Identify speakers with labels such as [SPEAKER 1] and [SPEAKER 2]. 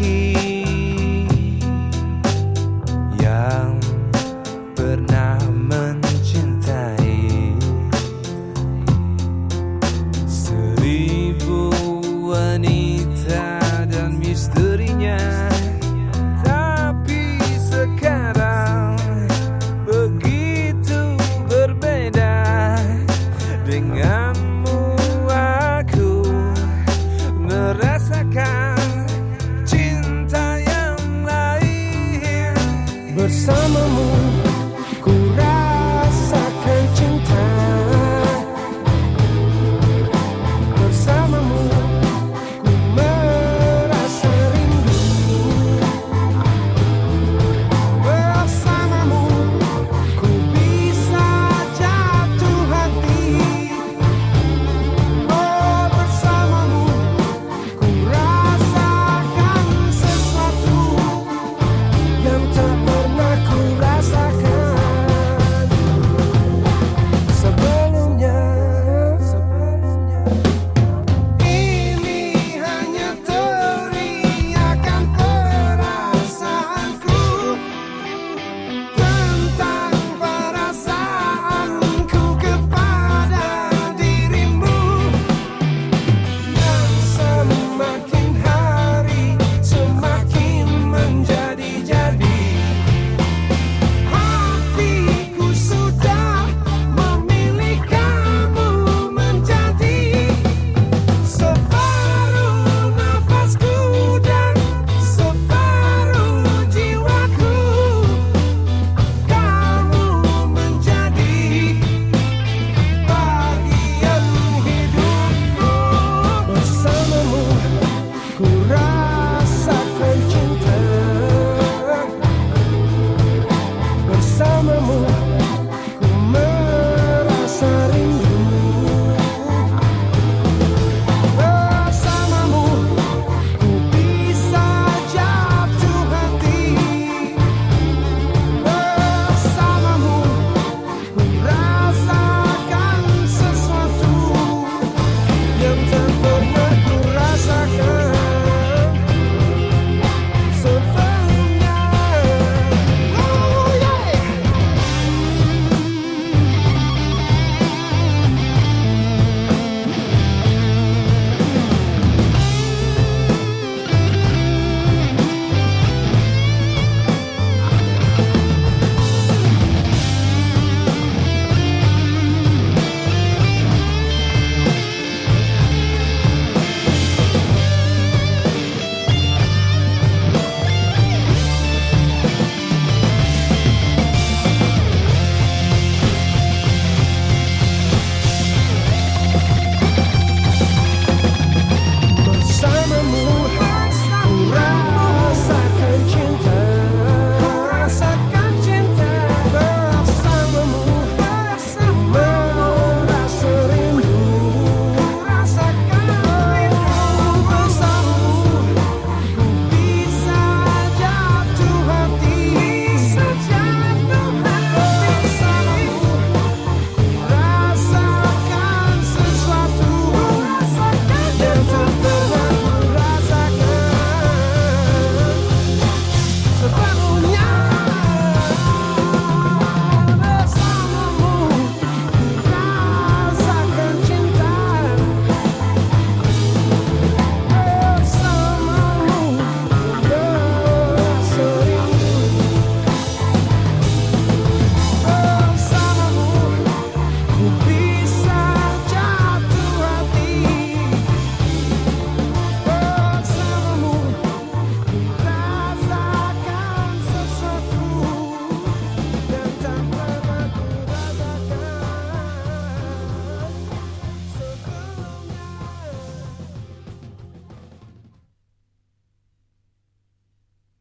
[SPEAKER 1] You.